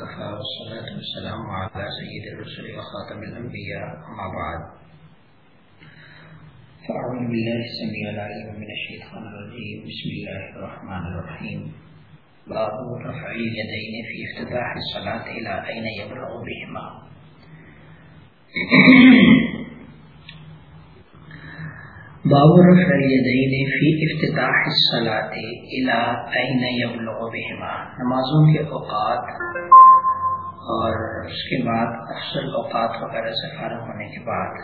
وكفى والصلاة والسلام على سيد الرسل وخاتم الأنبياء أما بعد. فأعوذ بالله السميع العليم من الشيطان الرجيم بسم الله الرحمن الرحيم باب رفع اليدين في افتتاح الصلاة إلى أين يبلغ بهما. باب رفع اليدين في افتتاح الصلاة الى اين يبلغ بهما. نمازوں کے اوقات اور اس کے بعد افضل اوقات وغیرہ سے فارغ ہونے کے بعد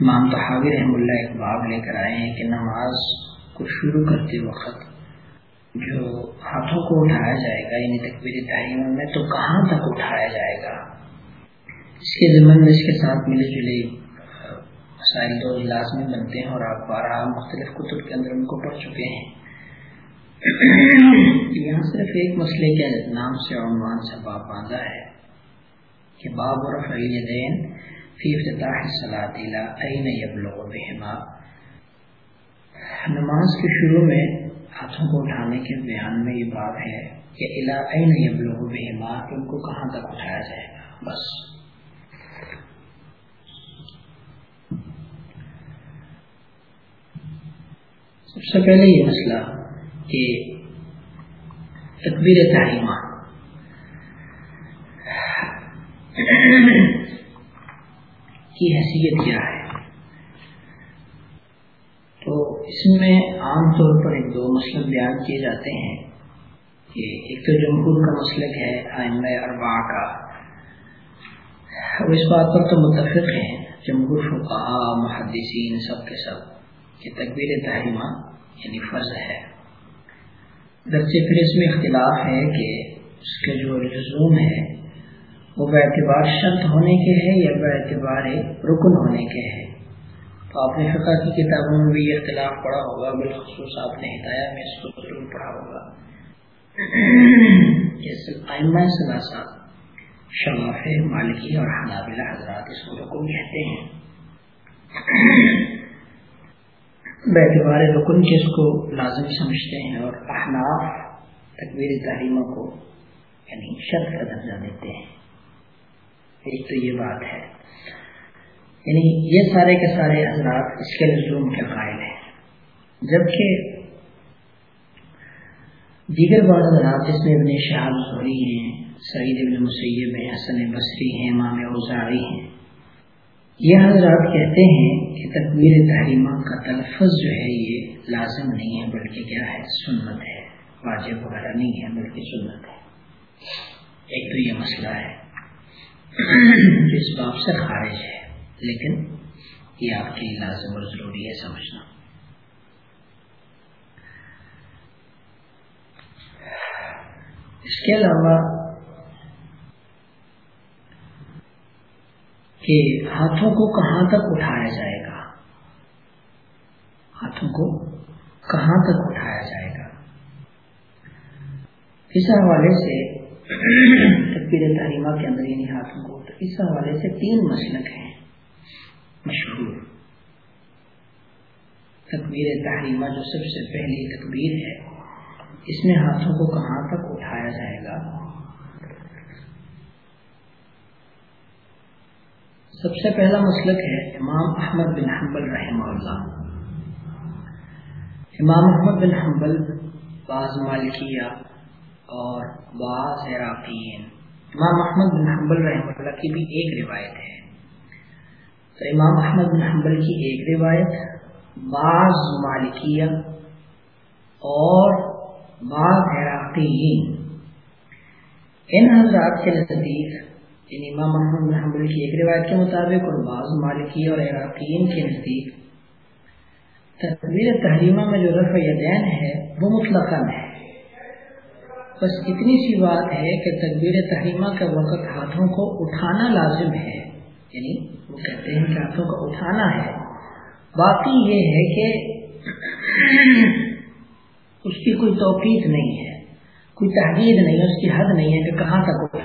امام تحاوی رحم اللہ ایک باب لے کر آئے ہیں کہ نماز کو شروع کرتے وقت جو ہاتھوں کو اٹھایا جائے گا یعنی تکبیر تحریم میں تو کہاں تک اٹھایا جائے گا؟ اس کے ضمن میں اس کے ساتھ ملے جلے مسائل دو لازمی بنتے ہیں اور آپ بارہ مختلف کتب کے اندر ان کو پڑھ چکے ہیں۔ یہاں صرف ایک مسئلے کے نام سے عنوان سے باب باندھا ہے کہ باب اور فعین فی افتتاح صلاح عین یبلغ بہما نماز کے شروع میں ہاتھوں کو اٹھانے کے بیان میں یہ بات ہے کہ الا عین یبلغ بہما ان کو کہاں تک اٹھایا جائے گا؟ بس۔ سب سے پہلے یہ مسئلہ کہ تکبیر تحریمہ کی حیثیت کیا ہے؟ تو اس میں عام طور پر ایک دو مسئلہ بیان کیے جاتے ہیں کہ ایک تو جمہور کا مسلک ہے آئندہ اربا کا۔ اس بات پر تو متفق ہیں، جمہور فقہ محدثین سب کے سب کہ تکبیر تحریمہ یعنی فرض ہے۔ درجے پھر اس میں اختلاف ہے کہ اس کے جو رزوم ہے وہ اعتبار شرط ہونے کے ہے یا اعتبار رکن ہونے کے ہے تو آپ نے فقہ کی کتابوں میں بھی یہ اختلاف پڑھا ہوگا، بالخصوص آپ نے ہدایہ میں اس کو ضرور پڑھا ہوگا۔ آئمہ ثلاثہ شماف مالکی اور حنابلہ حضرات اس کو رکن کہتے ہیں۔ بیتبار رکن کے اس کو لازم سمجھتے ہیں اور احناف، تکبیر تعلیموں کو یعنی شرط کا درجہ دیتے ہیں۔ ایک تو یہ بات ہے۔ یعنی یہ سارے کے سارے حضرات اس کے رسوم کے قائل ہیں۔ جبکہ دیگر بعض حضرات جس میں ابن شہاب ہیں، سعید ابن مسیب ہیں حسن بصری ہیں، امام اوزاری ہیں یہ حضرات کہتے ہیں کہ تکبیر تحریمہ کا تلفظ جو ہے یہ لازم نہیں ہے، بلکہ کیا ہے؟ سنت ہے۔ واجب وغیرہ نہیں ہے، بلکہ سنت ہے۔ ایک تو یہ مسئلہ ہے جس باب سے خارج ہے، لیکن یہ آپ کے لیے لازم اور ضروری ہے سمجھنا۔ اس کے علاوہ کہ ہاتھوں کو کہاں تک اٹھایا جائے گا؟ ہاتھوں کو کہاں تک اٹھایا جائے گا؟ اس حوالے سے تکبیر تعلیمہ کے اندر یعنی ہاتھوں کو اس حوالے سے تین مسلک ہیں مشہور۔ تکبیر تحریمہ جو سب سے پہلی تکبیر ہے، اس میں ہاتھوں کو کہاں تک اٹھایا جائے گا؟ سب سے پہلا مسلک ہے امام احمد بن حنبل رحمہ اللہ۔ امام احمد بن حنبل بعض مالکیہ اور بعض عراقین امام احمد بن حنبل رحمہ اللہ کی بھی ایک روایت ہے۔ تو امام احمد بن حنبل کی ایک روایت بعض مالکیہ اور بعض عراقین ان حضرات کے نزدیک یعنی امام محمد بن حنبل کی ایک روایت کے مطابق اور بعض مالکی اور عراقین کے نزدیک تکبیر تحریمہ میں جو رفع یدین ہے، وہ مطلق ہے۔ بس اتنی سی بات ہے کہ تکبیر تحریمہ کا وقت ہاتھوں کو اٹھانا لازم ہے۔ یعنی وہ کہتے ہیں کہ ہاتھوں کو اٹھانا ہے۔ باقی یہ ہے کہ اس کی کوئی توقیت نہیں ہے، کوئی تحریر نہیں ہے اس کی حد نہیں ہے کہ کہاں تک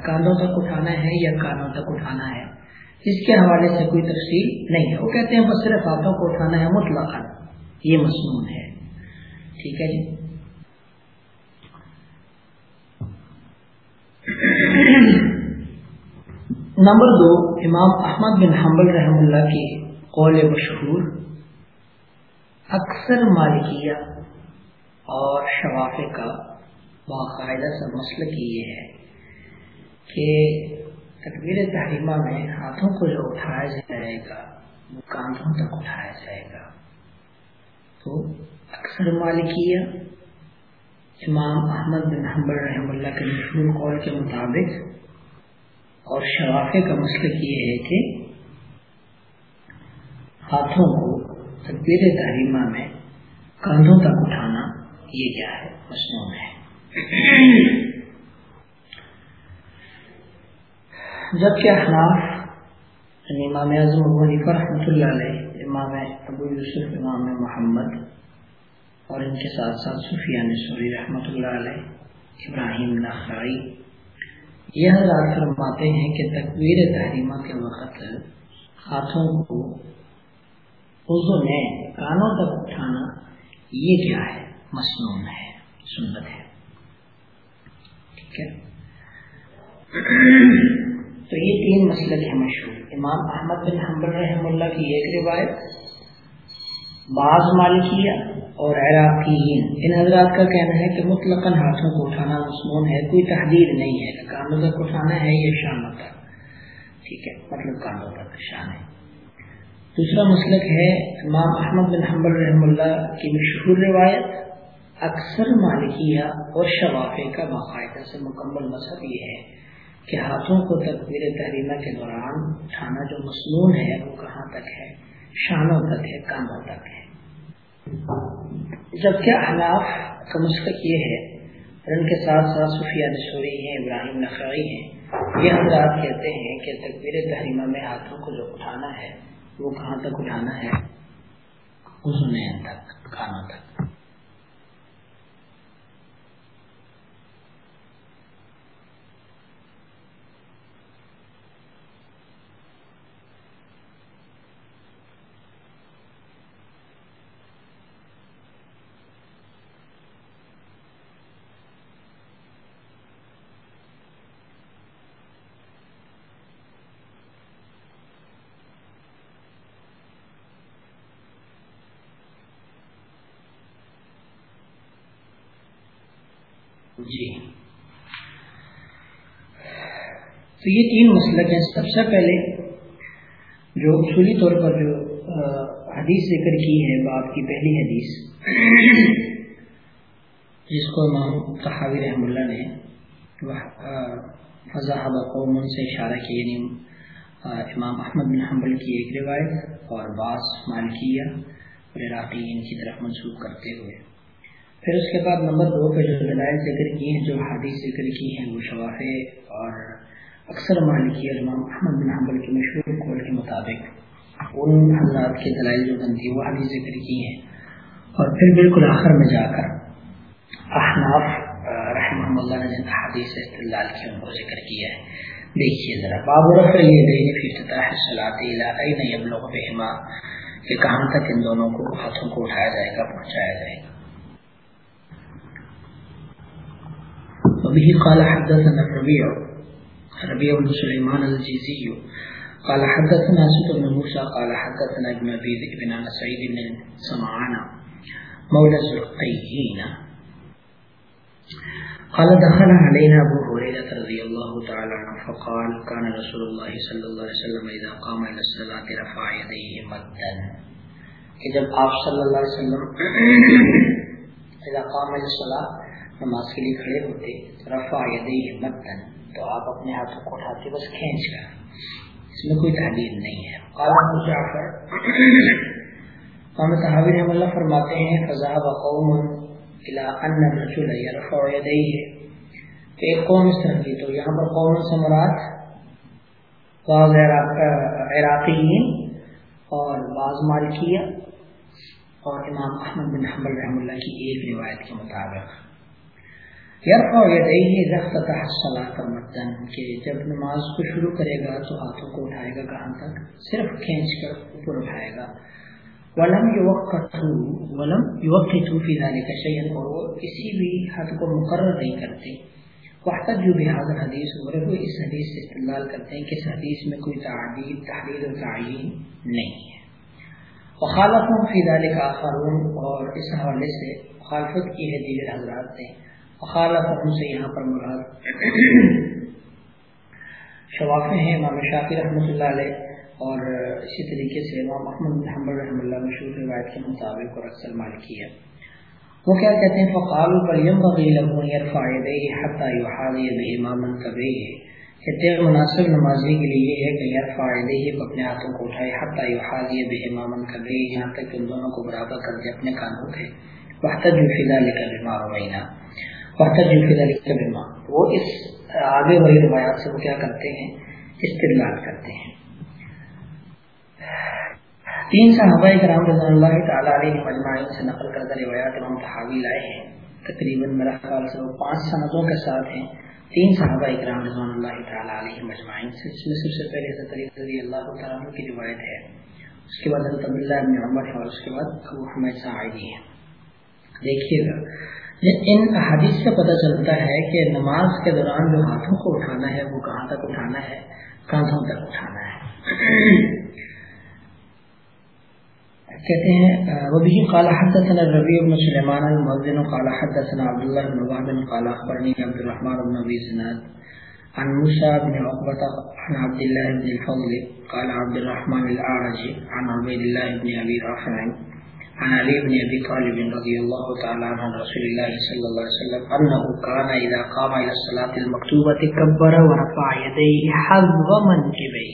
اٹھانا ہے کاندوں تک اٹھانا ہے یا کانوں تک اٹھانا ہے؟ اس کے حوالے سے کوئی تفصیل نہیں ہے۔ وہ کہتے ہیں بس صرف ہاتھوں کو اٹھانا ہے مطلق یہ مصنون ہے۔ ٹھیک ہے جی۔ نمبر دو، امام احمد بن حنبل رحم اللہ کی قول مشہور، اکثر مالکیہ اور شفافے کا باقاعدہ سا مسئلہ یہ ہے۔ کہ تکبیر تحریمہ میں ہاتھوں کو جو اٹھایا جائے گا وہ کاندھوں تک اٹھایا جائے گا، تو اکثر مالکیہ امام احمد بن حنبل رحم اللہ کے مشہور قول کے مطابق اور شوافے کا مسئلہ یہ ہے کہ ہاتھوں کو تکبیر تحریمہ میں کندھوں تک اٹھانا یہ کیا ہے؟ مصنوع ہے۔ جبکہ احناف یعنی امام اعظم ابو حنیفہ رحمۃ اللہ علیہ، امام ابو یوسف، امام محمد اور ان کے ساتھ ساتھ سفیان سوری رحمۃ اللہ علیہ، ابراہیم نخائی یہ حضرات فرماتے ہیں کہ تکبیر تحریمہ کے وقت ہاتھوں کو اذن ہے کانوں تک اٹھانا یہ کیا ہے؟ مصنون ہے، سنت ہے۔ ٹھیک ہے۔ تو یہ تین مسلک ہیں مشہور۔ امام احمد بن حمبر رحم اللہ کی ایک روایت، بعض مالکیہ اور عراقیین۔ ان حضرات کا کہنا ہے کہ مطلق ہاتھوں کو اٹھانا مصنون ہے، کوئی تحدید نہیں ہے۔ کانوں تک اٹھانا ہے، یہ شانوں تک ٹھیک ہے مطلب کانوں تک شان ہے۔ دوسرا مسلک ہے، امام احمد بن حمبل رحم اللہ کی مشہور روایت، اکثر مالکیہ اور شوافے کا باقاعدہ سے مکمل مذہب یہ ہے۔ کہ ہاتھوں کو تکبیر تحریمہ کے دوران اٹھانا جو مصنون ہے وہ کہاں تک ہے؟ شانوں تک ہے، کانوں تک ہے۔ جبکہ احناف کا مسلک یہ ہے ان کے ساتھ ساتھ صفیہ نصوری ہیں، ابراہیم نخرائی ہیں، یہ حضرات کہتے ہیں کہ تکبیر تحریمہ میں ہاتھوں کو جو اٹھانا ہے، وہ کہاں تک اٹھانا ہے؟ اس تک، کانوں تک۔ جی۔ تو یہ تین مسلک ہیں۔ سب سے پہلے جو اصولی طور پر جو حدیث ذکر کی ہے باپ کی پہلی حدیث، جس کو امام تحاوی رحم اللہ نے فضاحب قوم سے اشارہ کیا یعنی امام احمد بن حنبل کی ایک روایت اور بعض مالکیہ اور عراقی ان کی طرف منسوخ کرتے ہوئے۔ پھر اس کے بعد نمبر دو پہ جو دلائل ذکر کی ہیں، جو حادث ذکر کی ہیں، وہ شواف اور اکثر مالکی امام احمد بن حمل کے مشہور قول کے مطابق ان حضرات کے دلائل جو بنتی وہ حادث ذکر کی ہیں۔ اور پھر بالکل آخر میں جا کر احناف رحمہ اللہ نے جن حادث استدلال کی ان کو ذکر کیا ہے، دیکھیے ذرا۔ باب رفع یہ فی افتتاح الصلاۃ الى اين يبلغ بهما کہ کہاں تک ان دونوں کو ہاتھوں کو اٹھایا جائے گا، پہنچایا جائے گا۔ وبه قال حدثنا الربيع ربيع بن سليمان الجيزي، قال حدثنا سيد بن موسى، قال حدثنا ابن أبي ذئب عن سعيد بن سمعان مولى الزرقيين قال دخل علينا أبو هريرة رضي الله تعالى عنه فقال كان رسول الله صلى الله عليه وسلم إذا قام إلى الصلاة رفع يديه مدا. کہ جب آپ صلی اللہ علیہ وسلم اذا قام الى نماز کے لیے کھڑے ہوتے رفا متن، تو آپ اپنے ہاتھوں کو اٹھاتے، بس کھینچ کر۔ اس میں کوئی تحریر نہیں ہے۔ قال جعفر قام تحاوی رحم اللہ فرماتے ہیں فضاب قوم الى ان الرجل يرفع يديه۔ ایک قوم اس طرح کی، تو یہاں پر قوم سے مراد بعض عراقیین اور بعض مالکیہ، اور امام احمد بن حنبل رحم اللہ کی ایک روایت کے مطابق۔ یرفع یدیہ اذا الصلاة مدن، کہ جب نماز کو شروع کرے گا تو ہاتھوں کو اٹھائے گا کہاں تک؟ صرف کھینچ کر اوپر اٹھائے گا۔ ولم یوقتو ولم یوقتو فی ذلك شیئا اور وہ کسی بھی حد کو مقرر نہیں کرتے۔ وحتت جو بھی حاضر حدیث ہو رہے وہ اس حدیث سے استعمال کرتے ہیں کہ اس حدیث میں کوئی تعدیل تحریر و تعین نہیں ہے۔ وخالف فی ذلك آخرون، اور اس حوالے سے مخالفت کی ہے دیگر حضرات نے۔ وخالف سے یہاں پر مراد۔ شوافے ہیں امام شافی رحمۃ اللہ علیہ اور اسی طریقے سے امام محمد بن حمل اللہ مشہور روایت کے مطابق اور اکثر مالکی ہے۔ وہ کیا کہتے ہیں؟ فقال بریم بغیل فائدے حتیٰ یحاضی بامام کبھی کہتے ہیں مناسب نمازی کے لیے یہ ہے کہ یار فائدے ہی اپنے ہاتھوں کو اٹھائے حتیٰ یحاضی بامام کبھی یہاں تک کہ ان دونوں کو برابر کر دے اپنے کانوں کے وحتہ جو فی الحال بیمار ہوئینا وحتہ جو فی الحال بیمار وہ اس آگے وہی روایات سے وہ کیا کرتے ہیں؟ استعمال کرتے ہیں۔ تین صحابہ کرام رضی اللہ تعالیٰ علیہ مجمعین سے نقل کردہ روایات امام تحاوی لائے ہیں۔ تقریباً میرا خیال سے وہ پانچ سندوں کے ساتھ ہیں۔ تین صحابہ کرام رضی اللہ تعالیٰ علیہ مجمعین سے اس میں سب سے پہلے حضرت رضی اللہ تعالیٰ کی روایت ہے۔ اس کے بعد حضرت عبداللہ ابن عمر ہے اور اس کے بعد ابو حمید سعیدی ہے دیکھیے گا۔ ان احادیث سے پتہ چلتا ہے کہ نماز کے دوران جو ہاتھوں کو اٹھانا ہے، وہ کہاں تک اٹھانا ہے کاندھوں تک اٹھانا ہے۔ کہتے ہیں وبه قال حدثنا الربيع بن سليمان المؤذن، قال حدثنا عبد الله بن وهب قال اخبرني عبد الرحمن بن ابي زناد عن موسى بن عقبة عن عبد الله بن الفضل، قال عبد الرحمن الاعرج عن عبيد الله بن ابي رافع عن علي بن ابي طالب رضي الله تعالى عن رسول الله صلى الله عليه وسلم انه كان اذا قام الى الصلاه المكتوبه كبر ورفع يديه حذو منكبيه.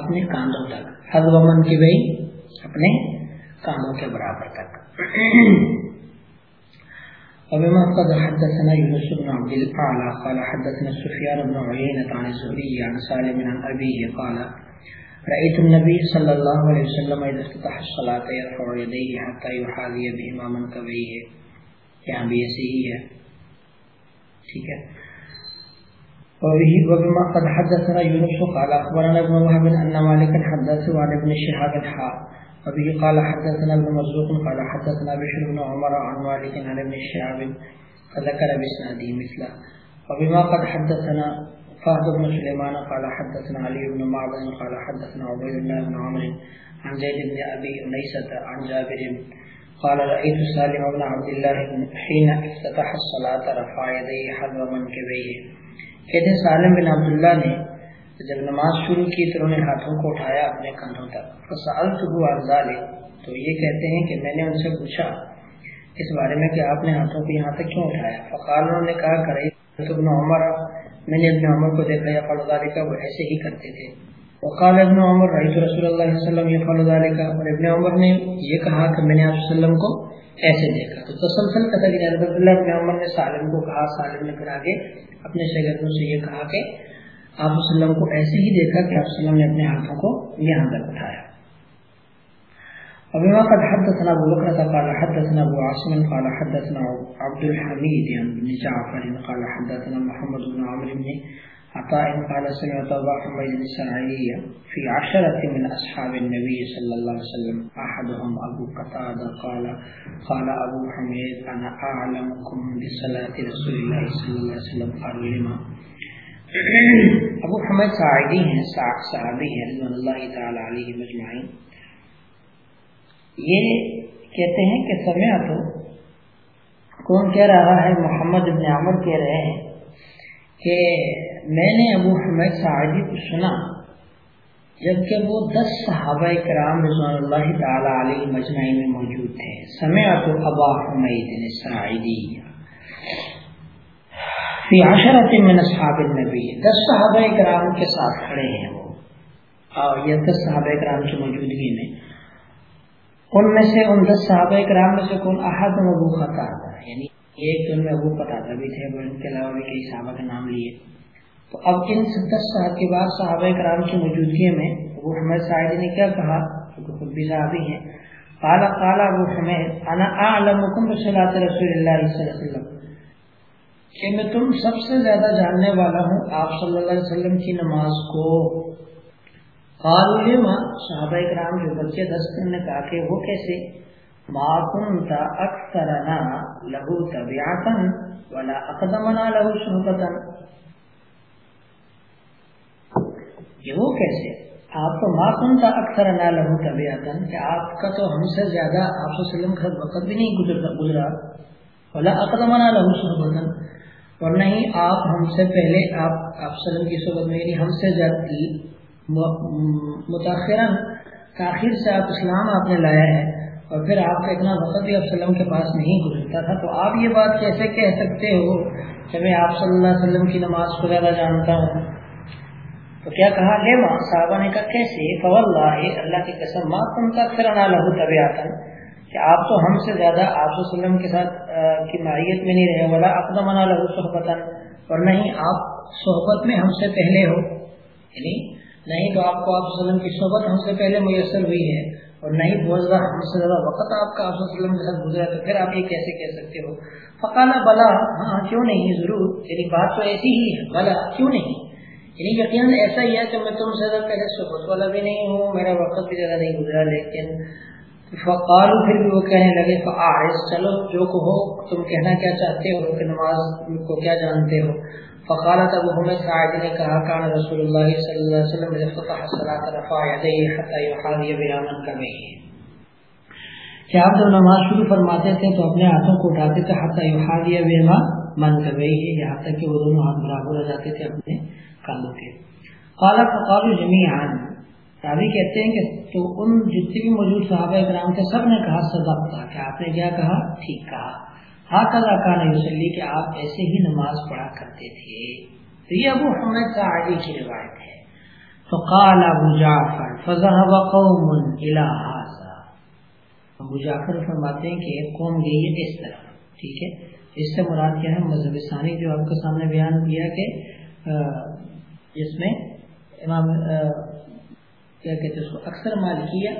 اپنے کاندھوں تک، حذو منكبيه اپنے کاندھوں کے برابر تک۔ وبما قد حدثنا يونس بن عبد الاعلى قال، حدثنا سفيان بن عيينة عن الزهري عن سالم عن ابيه قال رأيت النبي صلى الله عليه وسلم اذا افتتح الصلاة يرفع يديه حتى يحاذي بهما منكبيه یہاں بھی ایسے ہی ہے ٹھیک ہے؟ وبما قد حدثنا يونس قال اخبرنا ابن وهب ان مالك حدث عن ابن شهاب الحا وبه قال حدثنا ابن مرزوق قال حدثنا بشر بن عمر عن مالك عن ابن شهاب فذكر باسناده مثله. وبما قد حدثنا فهد بن سليمان، قال حدثنا علي بن معبد، قال حدثنا عبيد الله بن عمرو عن زيد بن ابي انيسه عن جابر. قال رايت سالم بن عبد الله حين افتتح الصلاه رفع يديه حذو منكبيه. کہتے ہیں سالم بن عبداللہ نے جب نماز شروع کی تو انہوں نے ہاتھوں کو اٹھایا اپنے کندھوں تک۔ فسالته عن ذلك، تو یہ کہتے ہیں کہ میں نے ان سے پوچھا، اس بارے میں کہ آپ نے ہاتھوں کو یہاں تک کیوں اٹھایا؟ فقال، انہوں نے کہا کرے تو ابن عمر میں نے ابن عمر کو دیکھا، یا فلودارے کا وہ ایسے ہی کرتے تھے۔ وقال ابن عمر رحیت رسول اللہ علیہ وسلم یہ فلودارے کا اور ابن عمر نے یہ کہا کہ میں نے آپ وسلم کو ایسے دیکھا۔ تو تسلسل قطع کہ حضرت اللہ ابن عمر نے سالم کو کہا، سالم نے پھر آگے اپنے شاگردوں سے یہ کہا کہ آپ وسلم کو ایسے ہی دیکھا کہ آپ وسلم نے اپنے ہاتھوں کو یہاں تک اٹھایا۔ وبما قد حدثنا ابو بكر قال حدثنا ابو عاصم قال حدثنا عبد الحميد بن جعفر قال حدثنا محمد بن عمرو بن عطاء قال سمعت ابا حميد السنعي في عشرة من اصحاب النبي صلى الله عليه وسلم. احدهم ابو قتادة قال قال ابو حميد انا اعلمكم بصلاة رسول الله صلى الله عليه وسلم قالوا لما ابو حمید سعیدی ہیں صحابی ہیں رضوان اللہ تعالی علیہ مجمعین یہ کہتے ہیں کہ سمیا تو کون کہہ رہا ہے؟ محمد ابن عمر کہہ رہے ہیں کہ میں نے ابو حمید سعیدی کو سنا جبکہ وہ دس صحابہ کرام رضوان اللہ تعالی علیہ مجمعی میں موجود تھے۔ سمیا تو ابا حمید سعیدی فی عشرت من اصحاب النبی۔ دس صحابہ کرام کے ساتھ کھڑے ہیں وہ۔ اور یہ دس صحابہ کرام کی موجودگی میں۔ ان میں سے ان دس صحابہ کرام میں سے کون احد ابو خطا؟ تھا یعنی ایک ان میں ابو قطع بھی تھے، ان کے علاوہ بھی کئی صحابہ کا نام لیے۔ تو اب ان دس صاحب کے بعد صحابہ کرام کی موجودگی میں ابو حمید صاحب نے کیا کہا؟ کیونکہ خود بھی صحابی ہیں۔ قال قال ابو حمید، انا اعلمکم بصلاۃ رسول اللہ صلی اللہ علیہ وسلم۔ کہ میں تم سب سے زیادہ جاننے والا ہوں آپ صلی اللہ علیہ وسلم کی نماز کو۔ قالوا صحابہ کرام جو بچے دس نے کہا کہ وہ کیسے؟ ما كنت اکثرنا لہو طبیعتن ولا اقدمنا لہو شہبتن یہ وہ کیسے؟ آپ کو ما کنتا اکثر نہ لہو طبیعتن کہ آپ کا تو ہم سے زیادہ آپ صلی اللہ علیہ وسلم کا وقت بھی نہیں گزرتا، گزرا. گزرا ولا اقدمنا لہو شہبتن اور نہیں، آپ ہم سے پہلے، آپ آپ وسلم کی صحبت میں یعنی ہم سے زیادہ متاثرن تاخیر سے آپ اسلام آپ نے لایا ہے اور پھر آپ کا اتنا وقت بھی وسلم کے پاس نہیں گزرتا تھا، تو آپ یہ بات کیسے کہہ سکتے ہو کہ میں آپ صلی اللہ علیہ وسلم کی نماز کو زیادہ جانتا ہوں؟ تو کیا کہا؟ لے ماں صاحبہ نے کہا، کیسے؟ فواللہ، اللہ کی قسم، ماں تم کا پھر نہ لہو طبیعت کہ آپ تو ہم سے زیادہ آپ وسلم کے ساتھ کی معیت میں نہیں رہے والا اقدم لہو صحبت اور نہیں آپ صحبت میں ہم سے پہلے ہو یعنی نہیں تو آپ کو آپ وسلم کی صحبت ہم سے پہلے میسر ہوئی ہے اور نہیں بہت ہم سے زیادہ وقت آپ کا آپ وسلم کے ساتھ گزرا تو پھر آپ یہ کیسے کہہ سکتے ہو؟ فقانا بلا ہاں کیوں نہیں؟ ضرور یعنی بات تو ایسی ہی ہے، بلا، کیوں نہیں؟ یعنی یقیناً ایسا ہی ہے کہ میں تم سے زیادہ پہلے صحبت والا بھی نہیں ہوں، میرا وقت بھی زیادہ نہیں گزرا، لیکن فقالو پھر بھی وہ کہنے لگے فعارض چلو، جو کہو، تم کہنا کیا چاہتے ہو کہ نماز کو کیا جانتے ہو؟ فقالت ابو حمد سعید نے کہا، کان رسول اللہ صلی اللہ علیہ وسلم جب فتح الصلاة رفع یدیه حتی یحاذی برامن کبیه کہ آپ جب نماز شروع فرماتے تھے تو اپنے ہاتھوں کو اٹھاتے تھے، حتی یحاذی برما من کبیه یہاں یعنی تک کہ وہ دونوں ہاتھ برابر ہو جاتے تھے اپنے کاندھوں کے۔ قال فقالوا جميعا راوی کہتے ہیں کہ تو ان جتنے بھی موجود صحابہ کرام تھے، سب نے کہا، صدقتا۔ کہ آپ نے کیا کہا؟ ٹھیک کہا۔ ہاکذا کان یصلی کہ آپ ایسے ہی نماز پڑھا کرتے تھے۔ تو یہ ابو حمد سعدی کی روایت ہے۔ فقال ابو جعفر، فذهب قوم الى هذا۔ ابو جعفر فرماتے ہیں کہ ایک قوم گئی ہے اس طرف، ٹھیک ہے؟ اس سے مراد کیا ہے؟ مذہب ثانی جو آپ کے سامنے بیان کیا کہ جس میں امام کیا کہتے ہیں اس کو، اکثر مالکیہ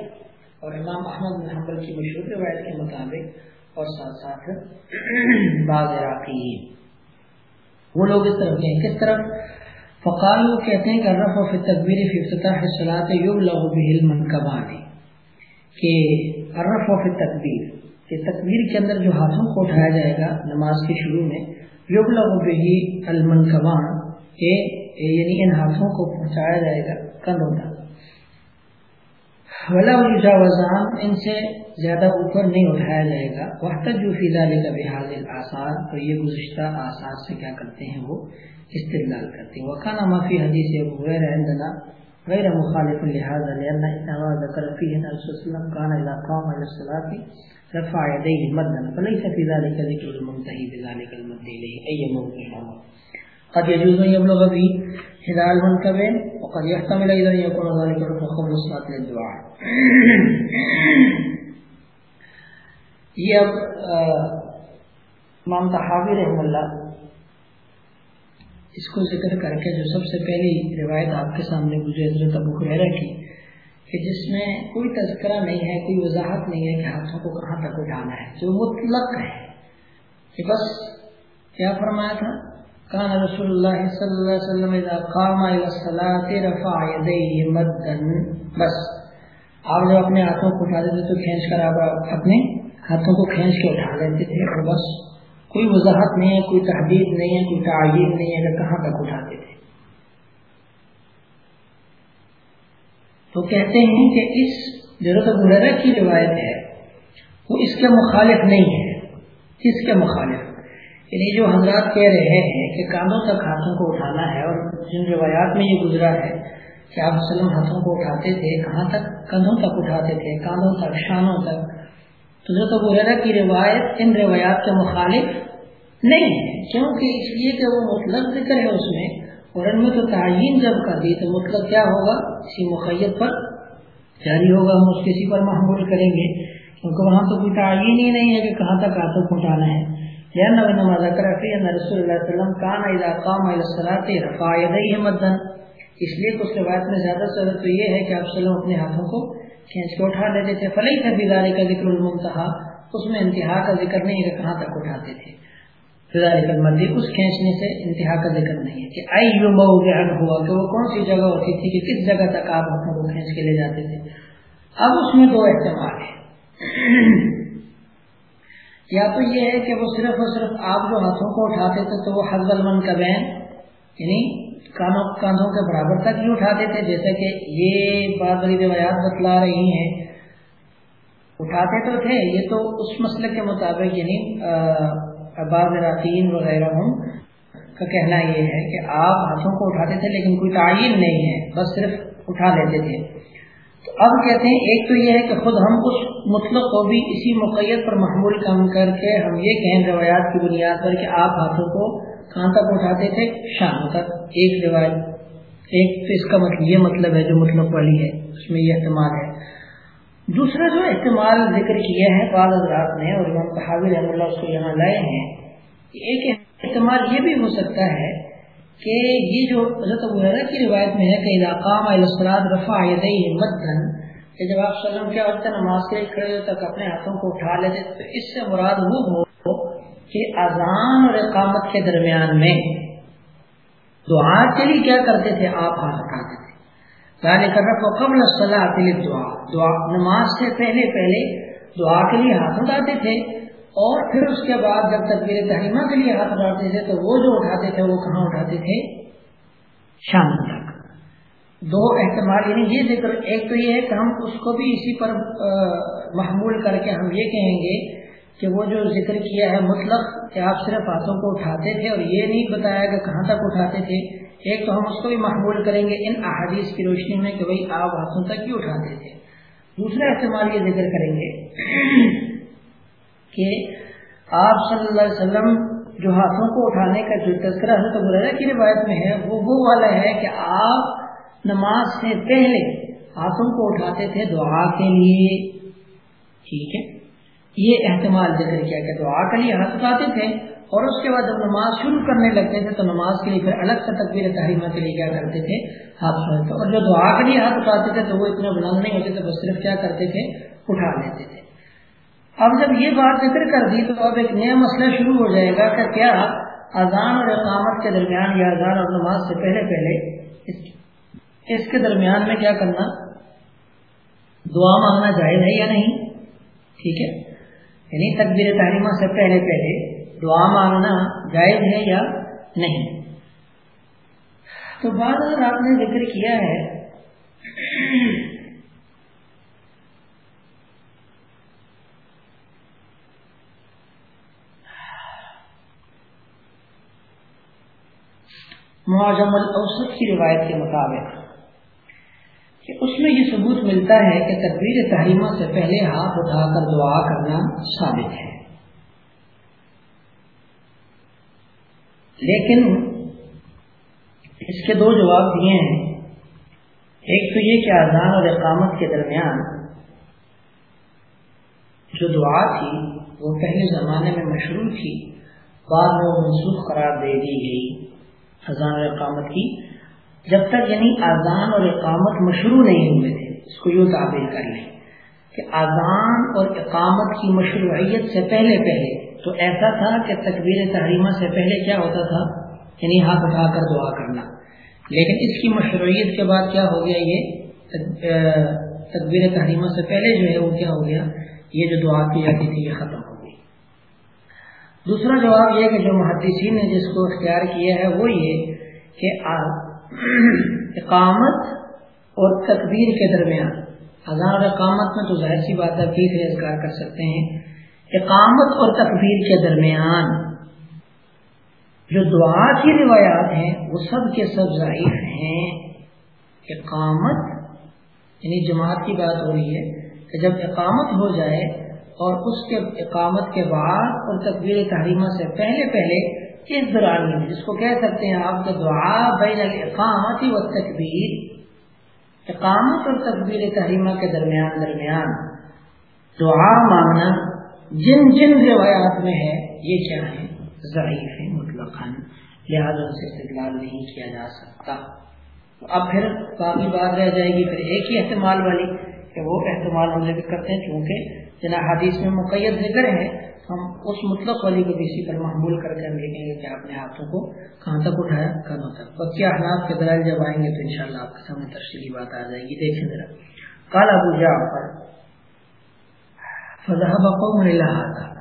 اور امام احمد بن حنبل کی مشہور روایت کے مطابق اور ساتھ ساتھ بعض عراقی وہ لوگ اس طرف گئے۔ کس طرف؟ فقال وہ کہتے ہیں کہ رف و تقبیر فی افتتاح صلاۃ یبلغ به المنکبان کہ رف و تقبیر کہ تکبیر کے اندر جو ہاتھوں کو اٹھایا جائے گا نماز کے شروع میں، یبلغ به المنکبان کہ یعنی ان ہاتھوں کو پہنچایا جائے گا، کندھوں تک۔ ولا یجاوزان ان سے زیادہ اوپر نہیں اٹھایا جائے گا۔ وقت جو فضا لے کا بحاظ آثار تو یہ گزشتہ آثار سے کیا کرتے ہیں؟ وہ استدلال کرتے ہیں۔ وقانا معافی حدیث غیر عندنا غیر مخالف لہذا لأن اتنا ذکر فيه ان رسول الرسول كان اذا قام الى الصلاه رفع يديه مدا فليس في ذلك ذكر المنتهي بذلك المد اليه اي موضع قد يجوز ان يبلغ به هدايه المنكبين وقد يحتمل يكون ذلك قبل الصلاه للدعاء یہ اب امام تحاوی رحم اللہ اس کو ذکر کر کے جو سب سے پہلی روایت آپ کے سامنے گزرے حضرت ابو خیرہ کی، کہ جس میں کوئی تذکرہ نہیں ہے، کوئی وضاحت نہیں ہے کہ ہاتھوں کو کہاں تک اٹھانا ہے، جو مطلق ہے، کہ بس کیا فرمایا تھا؟ کان رسول اللہ صلی اللہ علیہ وسلم اذا قام الى الصلاه رفع يديه مدا. بس. آپ جب اپنے ہاتھوں کو اٹھاتے تھے تو کھینچ کر آپ اپنے ہاتھوں کو کھینچ کے اٹھا لیتے تھے اور بس. کوئی وضاحت نہیں ہے، کوئی تحدید نہیں ہے، کوئی تعین نہیں ہے کہ کہاں تک اٹھاتے تھے. تو کہتے ہیں کہ اس ضرورت غرا کی روایت ہے، وہ اس کے مخالف نہیں ہے. کس کے مخالف؟ یعنی جو حضرات کہہ رہے ہیں کہ کانوں تک ہاتھوں کو اٹھانا ہے اور جن روایات میں یہ گزرا ہے کہ آپ وسلم ہاتھوں کو اٹھاتے تھے، کہاں تک؟ کندھوں تک اٹھاتے تھے، کانوں تک، شانوں تک۔ تو حضرت ابو کی روایت ان روایات کے مخالف نہیں ہے، کیونکہ اس لیے کہ وہ مطلب ذکر ہے اس میں۔ اور ان میں تو تعین جب کر دی تو مطلب کیا ہوگا؟ کسی مخیت پر جاری ہوگا، ہم اس کسی پر محمول کریں گے۔ کیونکہ وہاں تو کوئی تعین ہی نہیں ہے کہ کہاں تک ہاتھوں پہنچانا ہے۔ لأن نماز ذکر فی ان رسول اللہ علیہ وسلم کان اذا قام الى الصلاة رفع يديه مدا. اس لیے اس روایت میں زیادہ صورت تو یہ ہے کہ آپ وسلم اپنے ہاتھوں کو کھینچ کے اٹھا لیتے تھے. فلئی تھا بیداری کا ذکر المنتہا اس میں انتہا کا ذکر نہیں کہ کہاں تک اٹھاتے تھے. مدی اس کھینچنے سے انتہا کا ذکر نہیں ہے کہ آئی یو موضع ہوا کہ وہ کون سی جگہ ہوتی تھی کہ کس جگہ تک آپ اپنے کو کھینچ کے لے جاتے تھے. اب اس میں دو احتمال ہے یا تو یہ ہے کہ وہ صرف اور صرف آپ جو ہاتھوں کو اٹھاتے تھے تو وہ حضل من کا بین یعنی کانوں کاندھوں کے برابر تک ہی اٹھاتے تھے جیسے کہ یہ بات بڑی روایات بتلا رہی ہیں۔ اٹھاتے تو تھے، یہ تو اس مسئلے کے مطابق یعنی بعض وغیرہ ہوں، کا کہنا یہ ہے کہ آپ ہاتھوں کو اٹھاتے تھے لیکن کوئی تعین نہیں ہے، بس صرف اٹھا لیتے تھے۔ تو اب کہتے ہیں، ایک تو یہ ہے کہ خود ہم اس مطلق کو بھی اسی مقیت پر محمول کام کر کے ہم یہ کہیں روایات کی بنیاد پر کہ آپ ہاتھوں کو کہاں تک اٹھاتے تھے شام تک، ایک روایت، ایک تو اس کا مطلب یہ مطلب ہے جو مطلب والی ہے، اس میں یہ احتمال ہے۔ دوسرا جو احتمال ذکر کیا ہے بعض حضرات نے اور امام تحاوی رحم اللہ اس کو یہاں لائے ہیں ایک احتمال یہ بھی ہو سکتا ہے کہ یہ جو حضرت ابو کی روایت میں ہے کہ علاقہ السلاد رفا مدن کہ جب آپ وسلم کیا وقت نماز کے کھڑے تک اپنے ہاتھوں کو اٹھا لیتے، تو اس سے مراد وہ ہو کہ اذان اور اقامت کے درمیان میں دعا کے لیے کیا کرتے تھے؟ آپ ہاتھ اٹھاتے تھے۔ قبل دعا دعا، نماز سے پہلے پہلے دعا کے لیے ہاتھ اٹھاتے تھے۔ اور پھر اس کے بعد جب تک تحریمہ کے لیے ہاتھ اٹھاتے تھے تو وہ جو اٹھاتے تھے وہ کہاں اٹھاتے تھے؟ شام تک۔ دو احتمال یعنی یہ ذکر، ایک تو یہ ہے کہ ہم اس کو بھی اسی پر محمول کر کے ہم یہ کہیں گے کہ وہ جو ذکر کیا ہے مطلق، کہ آپ صرف ہاتھوں کو اٹھاتے تھے اور یہ نہیں بتایا کہ کہاں تک اٹھاتے تھے۔ ایک تو ہم اس کو بھی محمول کریں گے ان احادیث کی روشنی میں کہ بھائی آپ ہاتھوں تک ہی اٹھاتے تھے۔ دوسرا استعمال یہ ذکر کریں گے کہ آپ صلی اللہ علیہ وسلم جو ہاتھوں کو اٹھانے کا جو تذکرہ حضرت غریرہ کی روایت میں ہے، وہ وہ والا ہے کہ آپ نماز سے پہلے ہاتھوں کو اٹھاتے تھے دعا کے لیے۔ ٹھیک ہے؟ یہ احتمال ذکر کیا کہ دعا کے لیے ہاتھ اٹھاتے تھے اور اس کے بعد جب نماز شروع کرنے لگتے تھے تو نماز کے لیے پھر الگ سے تقبیر تحریمہ کے لیے کیا کرتے تھے؟ ہاتھ اٹھاتے اور جو دعا کے لیے ہاتھ اٹھاتے تھے تو وہ اتنے بلند نہیں ہوتے تھے، بس صرف کیا کرتے تھے؟ اٹھا لیتے تھے۔ اب جب یہ بات ذکر کر دی تو اب ایک نیا مسئلہ شروع ہو جائے گا کہ کیا اذان اور اقامت کے درمیان یا اذان اور نماز سے پہلے پہلے اس کے درمیان میں کیا کرنا؟ دعا مانگنا جائز ہے یا نہیں؟ ٹھیک ہے؟ یعنی تقبیر تحریمہ سے پہلے پہلے دعا مانگنا جائز ہے یا نہیں؟ تو بعد اگر آپ نے ذکر کیا ہے معجم الاوسط کی روایت کے مطابق کہ اس میں یہ ثبوت ملتا ہے کہ تقریر تحریمہ سے پہلے ہاتھ اٹھا کر دعا کرنا ثابت ہے۔ لیکن اس کے دو جواب دیے ہیں۔ ایک تو یہ کہ اذان اور اقامت کے درمیان جو دعا تھی، وہ پہلے زمانے میں مشروع تھی، بعد میں وہ منسوخ قرار دے دی گئی۔ اذان اور اقامت کی، جب تک یعنی اذان اور اقامت مشروع نہیں ہوئے تھے، اس کو یوں تعبیر کر لیں کہ اذان اور اقامت کی مشروعیت سے پہلے پہلے، تو ایسا تھا کہ تکبیر تحریمہ سے پہلے کیا ہوتا تھا؟ یعنی ہاتھ اٹھا کر دعا کرنا۔ لیکن اس کی مشروعیت کے بعد کیا ہو گیا یہ؟ تکبیر تحریمہ سے پہلے جو ہے وہ کیا ہو گیا؟ یہ جو دعا کی جاتی تھی، یہ ختم ہو دوسرا جواب یہ کہ جو محدثین نے جس کو اختیار کیا ہے وہ یہ کہ اقامت اور تکبیر کے درمیان ہزار اقامت میں تو ظاہر سی بات ہے پھر اظہار کر سکتے ہیں، اقامت اور تکبیر کے درمیان جو دعا کی روایات ہیں، وہ سب کے سب ضعیف ہیں۔ اقامت یعنی جماعت کی بات ہو رہی ہے کہ جب اقامت ہو جائے اور اس کے اقامت کے بعد اور تقبیر تحریمہ سے پہلے پہلے اس دوران میں، جس کو کہہ سکتے ہیں آپ کے دعا بین الاقامت و تکبیر اقامت اور تقبیر تحریمہ کے درمیان درمیان۔ دعا مانگنا جن جن روایات میں ہے، یہ کیا ہے؟ ضعیف ہے مطلق لہٰذا سے استقلال نہیں کیا جا سکتا۔ اب پھر باقی بات رہ جائے گی، پھر ایک ہی احتمال والی کہ وہ احتمال ہم ذکر کرتے ہیں، چونکہ جنا حدیث میں مقید ذکر ہے، ہم اس مطلق والی کو بھی اسی پر محمول کر کے ہم دیکھیں گے کہ اپنے ہاتھوں کو کہاں تک اٹھایا، کہاں تک۔ بقیہ احناف کے دلائل جب آئیں گے تو انشاءاللہ آپ کے سامنے تفصیلی بات آ جائے گی۔ دیکھیں ذرا۔ کالا ابو جعفر، فذهب قوم الى هذا۔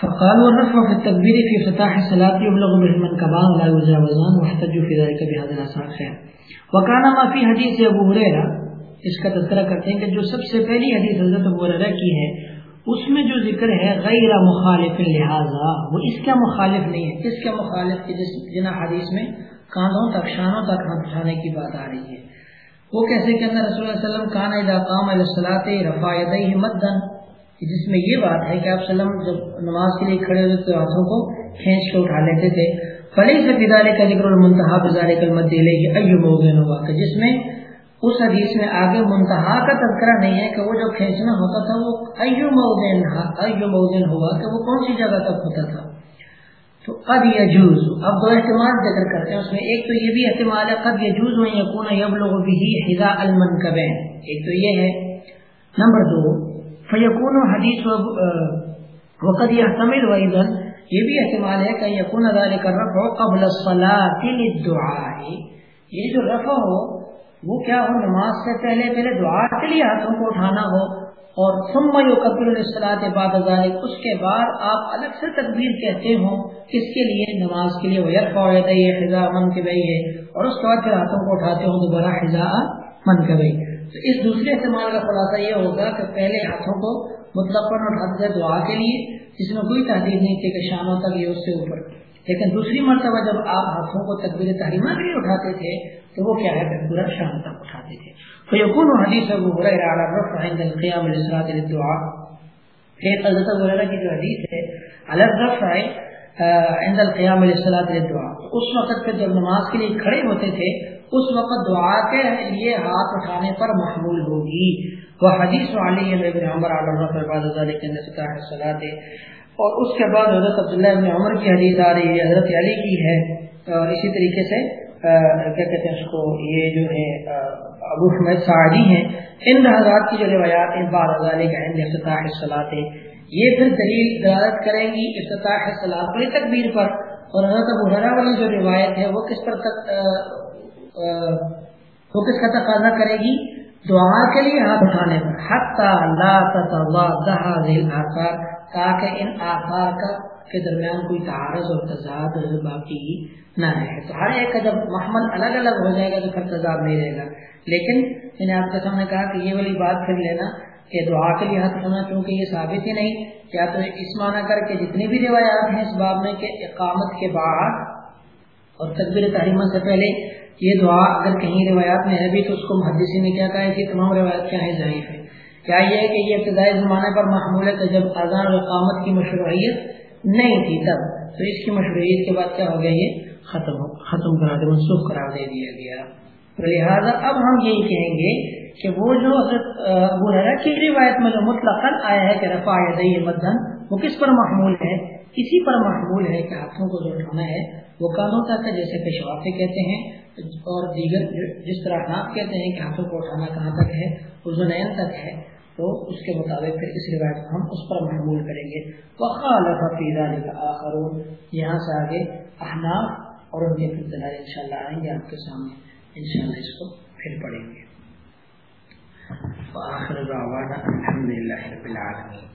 فقال والرفع في التكبير في افتتاح الصلاة يبلغ به من كبان لا يجاوزان، واحتجوا في ذلك بهذا الأسار خير وكان ما في حديث ابو هريرة اس کا تذکرہ کرتے ہیں کہ جو سب سے پہلی حدیث حضرت ابو ہریرہ کی ہے، اس میں جو ذکر ہے غیر مخالف لہذا، وہ اس کا مخالف نہیں ہے کس کے مخالف کی جس جن حدیث میں کاندھوں تک، شانوں تک ہاتھ اٹھانے کی بات آ رہی ہے۔ وہ کیسے کہ اندر رسول اللہ علیہ وسلم کان اذا قام الى الصلاه مدن۔ جس میں یہ بات ہے کہ آپ وسلم جب نماز کے لیے کھڑے ہوتے تو ہاتھوں کو کھینچ کے اٹھا لیتے تھے۔ فلی سے بدارے کا ذکر المنتہا بزارے کل مد ایو موزن ہوا کہ جس میں اس حدیث میں آگے منتہا کا تذکرہ نہیں ہے کہ وہ جو کھینچنا ہوتا تھا وہ ایو موزن ایو موزن ہوا کہ وہ کون سی جگہ تک ہوتا تھا؟ تو قد یجوز، اب دو احتمال ذکر کرتے ہیں اس میں۔ ایک تو یہ بھی احتمال ہے، قد یجوز میں یکون یبلغ به حذاء المنکبین۔ ایک تو یہ ہے۔ نمبر دو، فیکون حدیث وقد يحتمل ايضا یہ بھی احتمال ہے کہ یکون ذلك الرفع قبل الصلاه للدعاء۔ یہ جو رفع ہو وہ کیا ہو، نماز سے پہلے پہلے دعا کے لیے ہاتھوں کو اٹھانا ہو اور ثم یکبر الصلاۃ بعد ذلك اس کے بعد آپ الگ سے تکبیر کہتے ہوں کس کے لیے نماز کے لیے ويرفع يديه حذاء منكبيه اور اس کے بعد پھر ہاتھوں کو اٹھاتے ہوں، دوبارہ حذاء منكبيه تو اس دوسرے استعمال کا خلاصہ یہ ہوگا کہ پہلے ہاتھوں کو مطلق پر اٹھاتے تھے دعا کے لیے، جس میں کوئی تحدید نہیں تھی کہ شانوں تک یہ اس سے اوپر۔ لیکن دوسری مرتبہ جب آپ ہاتھوں کو تکبیر تحریمہ کے لیے اٹھاتے تھے تو وہ کیا ہے کہ پورا شان تک اٹھاتے تھے۔ فیکون حدیث ابو علی الرفع عند القیام للدعاء پھر حضرت ابو کی جو حدیث ہے، علی الرفع عند القیام للصلاة للدعاء اس وقت پہ جب نماز کے لیے کھڑے ہوتے تھے، اس وقت دعا کے لیے ہاتھ اٹھانے پر محمول ہوگی۔ وہ حدیث علی ابن عمر علی الرفع بعد ذلك اور اس کے بعد حضرت عبداللہ ابن عمر کی حدیث آ رہی ہے، حضرت علی کی ہے۔ اور اسی طریقے سے کیا کہتے ہیں اس کو، یہ جو ہے ابو حمید سعدی ہیں۔ ان حضرات کی جو روایات ہیں بار ازالے کا ہند افتتاح صلاح یہ پھر دلیل دلالت کریں گی افتتاح صلاح بڑی تکبیر پر۔ اور حضرت ابو حرا والی جو روایت ہے، وہ کس پر تک وہ کس کا تقاضا کرے گی؟ دعا کے لیے ہاتھ اٹھانے پر۔ حتی لا تتواضح ذل آثار تاکہ ان آثار کا کے درمیان کوئی تعارض اور تضاد باقی نہ رہے تو ہر ایک کا جب محمل الگ الگ ہو جائے گا تو پھر تضاد نہیں رہے گا۔ لیکن یعنی میں نے آپ کے سامنے کہا کہ یہ والی بات پھر لینا کہ دعا کے لیے ہاتھ اٹھانا کیونکہ یہ ثابت ہی نہیں۔ کیا تو اس معنی کر کے جتنی بھی روایات ہیں اس باب میں کہ اقامت کے بعد اور تقبیر تحریمہ سے پہلے یہ دعا اگر کہیں روایات میں ہے بھی تو اس کو محدثی نے کیا کہا ہے کہ تمام روایات کیا ہے ضعیف ہے کیا یہ ہے کہ یہ ابتدائی زمانے پر محمول ہے کہ جب اذان و اقامت کی مشروعیت نہیں تھی تب۔ تو اس کی مشروعیت کے بعد کیا ہو گیا یہ ختم ختم کرا دے منسوخ قرار دے دیا گیا۔ لہٰذا اب ہم یہی کہیں گے کہ وہ جو ابو کی روایت میں جو مطلق آیا ہے کہ رفا دئی مدن وہ کس پر محمول ہے؟ اسی پر محمول ہے کہ ہاتھوں کو جو اٹھانا ہے، وہ کانوں تک ہے، جیسے پیشوافے کہتے ہیں، اور دیگر جس طرح ناپ کہتے ہیں کہ ہاتھوں کو اٹھانا کہاں تک ہے؟ ازنین تک ہے۔ تو اس کے مطابق پھر اس روایت کو ہم اس پر محمول کریں گے۔ وخالف فی ذلك آخرون۔ یہاں سے آگے احناف اور ان کے پھر دلائل انشاءاللہ آئیں گے آپ کے سامنے۔ انشاءاللہ اس کو پھر پڑھیں گے۔ الحمد الحمدللہ رب العالمین